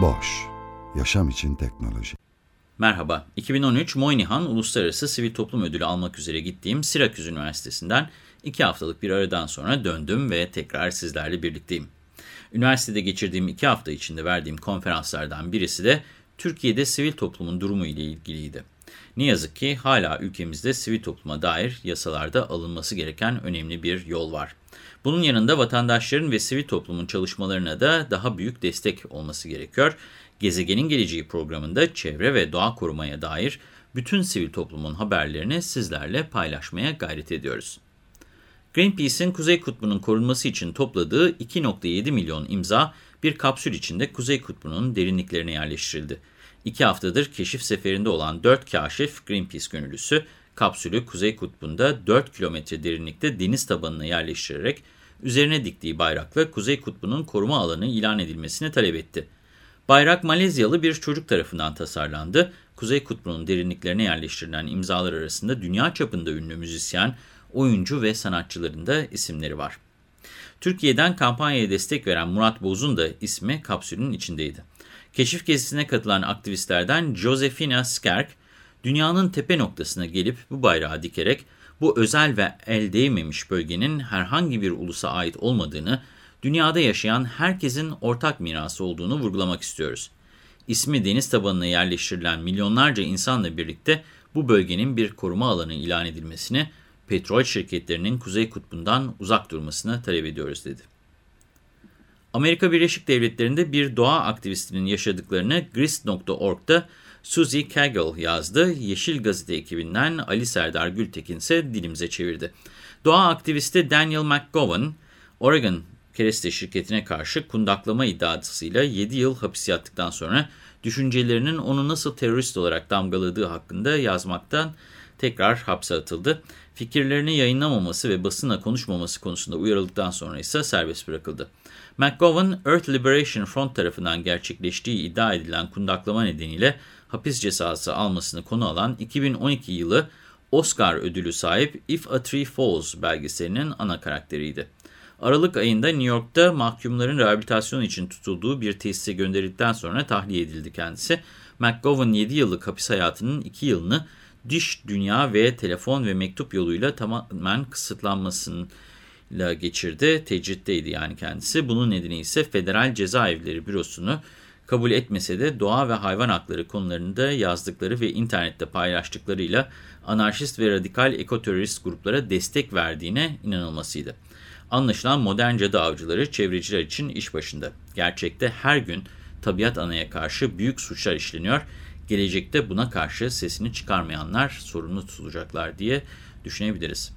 Boş, yaşam için teknoloji. Merhaba, 2013 Moynihan Uluslararası Sivil Toplum Ödülü almak üzere gittiğim Syracuse Üniversitesi'nden iki haftalık bir aradan sonra döndüm ve tekrar sizlerle birlikteyim. Üniversitede geçirdiğim iki hafta içinde verdiğim konferanslardan birisi de Türkiye'de sivil toplumun durumu ile ilgiliydi. Ne yazık ki hala ülkemizde sivil topluma dair yasalarda alınması gereken önemli bir yol var. Bunun yanında vatandaşların ve sivil toplumun çalışmalarına da daha büyük destek olması gerekiyor. Gezegenin Geleceği programında çevre ve doğa korumaya dair bütün sivil toplumun haberlerini sizlerle paylaşmaya gayret ediyoruz. Greenpeace'in Kuzey Kutbu'nun korunması için topladığı 2.7 milyon imza bir kapsül içinde Kuzey Kutbu'nun derinliklerine yerleştirildi. İki haftadır keşif seferinde olan 4 kaşif Greenpeace gönüllüsü kapsülü Kuzey Kutbu'nda 4 kilometre derinlikte deniz tabanına yerleştirerek üzerine diktiği bayrakla Kuzey Kutbu'nun koruma alanı ilan edilmesini talep etti. Bayrak Malezyalı bir çocuk tarafından tasarlandı. Kuzey Kutbu'nun derinliklerine yerleştirilen imzalar arasında dünya çapında ünlü müzisyen, oyuncu ve sanatçıların da isimleri var. Türkiye'den kampanyaya destek veren Murat Boz'un da ismi kapsülün içindeydi. Keşif gezisine katılan aktivistlerden Josefina Skerk, dünyanın tepe noktasına gelip bu bayrağı dikerek bu özel ve el değmemiş bölgenin herhangi bir ulusa ait olmadığını, dünyada yaşayan herkesin ortak mirası olduğunu vurgulamak istiyoruz. İsmi deniz tabanına yerleştirilen milyonlarca insanla birlikte bu bölgenin bir koruma alanı ilan edilmesini, petrol şirketlerinin Kuzey Kutbu'ndan uzak durmasını talep ediyoruz dedi. Amerika Birleşik Devletleri'nde bir doğa aktivistinin yaşadıklarını Grist.org'da Suzy Cagle yazdı. Yeşil Gazete ekibinden Ali Serdar Gültekin ise dilimize çevirdi. Doğa aktivisti Daniel McGowan, Oregon kereste şirketine karşı kundaklama iddiasıyla 7 yıl hapis yattıktan sonra düşüncelerinin onu nasıl terörist olarak damgaladığı hakkında yazmaktan tekrar hapse atıldı. Fikirlerini yayınlamaması ve basına konuşmaması konusunda uyarıldıktan sonra ise serbest bırakıldı. McGowan, Earth Liberation Front tarafından gerçekleştiği iddia edilen kundaklama nedeniyle hapis cezası almasını konu alan 2012 yılı Oscar ödülü sahip If a Tree Falls belgeselinin ana karakteriydi. Aralık ayında New York'ta mahkumların rehabilitasyon için tutulduğu bir tesise gönderildikten sonra tahliye edildi kendisi. McGowan 7 yıllık hapis hayatının 2 yılını diş, dünya ve telefon ve mektup yoluyla tamamen kısıtlanmasıyla geçirdi. Tecritteydi yani kendisi. Bunun nedeni ise Federal Cezaevleri Bürosu'nu kabul etmese de doğa ve hayvan hakları konularında yazdıkları ve internette paylaştıklarıyla anarşist ve radikal ekoterörist gruplara destek verdiğine inanılmasıydı. Anlaşılan modern cadı avcıları çevreciler için iş başında. Gerçekte her gün tabiat anaya karşı büyük suçlar işleniyor. Gelecekte buna karşı sesini çıkarmayanlar sorumlu tutulacaklar diye düşünebiliriz.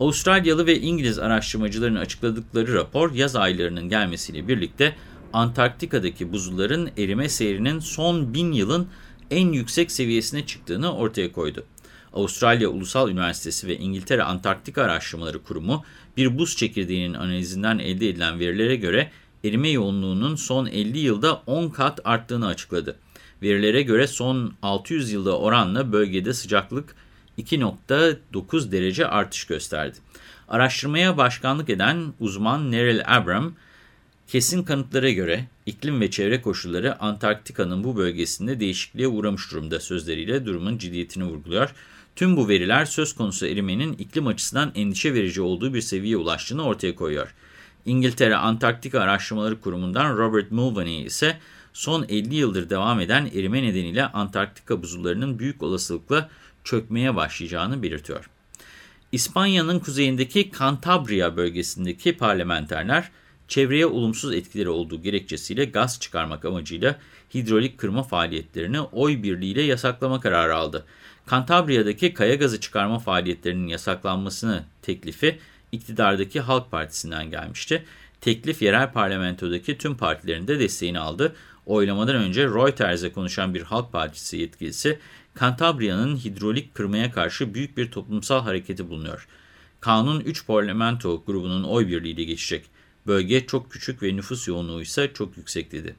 Avustralyalı ve İngiliz araştırmacıların açıkladıkları rapor yaz aylarının gelmesiyle birlikte Antarktika'daki buzulların erime seyrinin son bin yılın en yüksek seviyesine çıktığını ortaya koydu. Avustralya Ulusal Üniversitesi ve İngiltere Antarktika Araştırmaları Kurumu bir buz çekirdeğinin analizinden elde edilen verilere göre erime yoğunluğunun son 50 yılda 10 kat arttığını açıkladı. Verilere göre son 600 yılda oranla bölgede sıcaklık 2.9 derece artış gösterdi. Araştırmaya başkanlık eden uzman Neril Abram, kesin kanıtlara göre iklim ve çevre koşulları Antarktika'nın bu bölgesinde değişikliğe uğramış durumda sözleriyle durumun ciddiyetini vurguluyor. Tüm bu veriler söz konusu erimenin iklim açısından endişe verici olduğu bir seviyeye ulaştığını ortaya koyuyor. İngiltere Antarktika Araştırmaları Kurumu'ndan Robert Mulvaney ise son 50 yıldır devam eden erime nedeniyle Antarktika buzullarının büyük olasılıkla çökmeye başlayacağını belirtiyor. İspanya'nın kuzeyindeki Cantabria bölgesindeki parlamenterler çevreye olumsuz etkileri olduğu gerekçesiyle gaz çıkarmak amacıyla hidrolik kırma faaliyetlerini oy birliğiyle yasaklama kararı aldı. Cantabria'daki kaya gazı çıkarma faaliyetlerinin yasaklanmasını teklifi iktidardaki Halk Partisi'nden gelmişti. Teklif yerel parlamentodaki tüm partilerin de desteğini aldı. Oylamadan önce Reuters'e konuşan bir Halk Partisi yetkilisi, Kantabriya'nın hidrolik kırmaya karşı büyük bir toplumsal hareketi bulunuyor. Kanun 3 parlamento grubunun oy birliğiyle geçecek. Bölge çok küçük ve nüfus yoğunluğu ise çok yüksek dedi.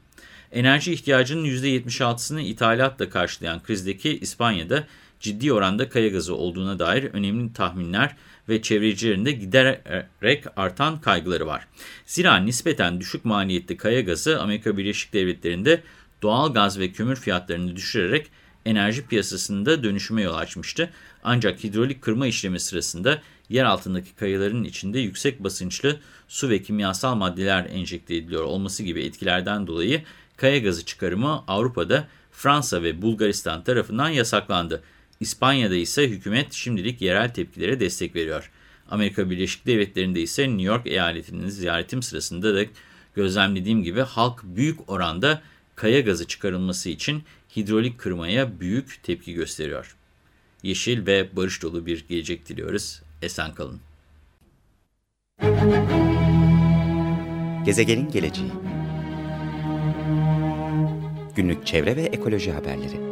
Enerji ihtiyacının %76'sını ithalatla karşılayan krizdeki İspanya'da ciddi oranda kaya gazı olduğuna dair önemli tahminler ve çevrecilerin de giderek artan kaygıları var. Zira nispeten düşük maliyetli kaya gazı Amerika Birleşik Devletleri'nde doğal gaz ve kömür fiyatlarını düşürerek enerji piyasasında dönüşüme yol açmıştı. Ancak hidrolik kırma işlemi sırasında yer altındaki kayaların içinde yüksek basınçlı su ve kimyasal maddeler enjekte ediliyor olması gibi etkilerden dolayı kaya gazı çıkarımı Avrupa'da Fransa ve Bulgaristan tarafından yasaklandı. İspanya'da ise hükümet şimdilik yerel tepkilere destek veriyor. Amerika Birleşik Devletleri'nde ise New York eyaletinin ziyaretim sırasında da gözlemlediğim gibi halk büyük oranda kaya gazı çıkarılması için hidrolik kırmaya büyük tepki gösteriyor. Yeşil ve barış dolu bir gelecek diliyoruz. Esen kalın. Gezegenin geleceği Günlük çevre ve ekoloji haberleri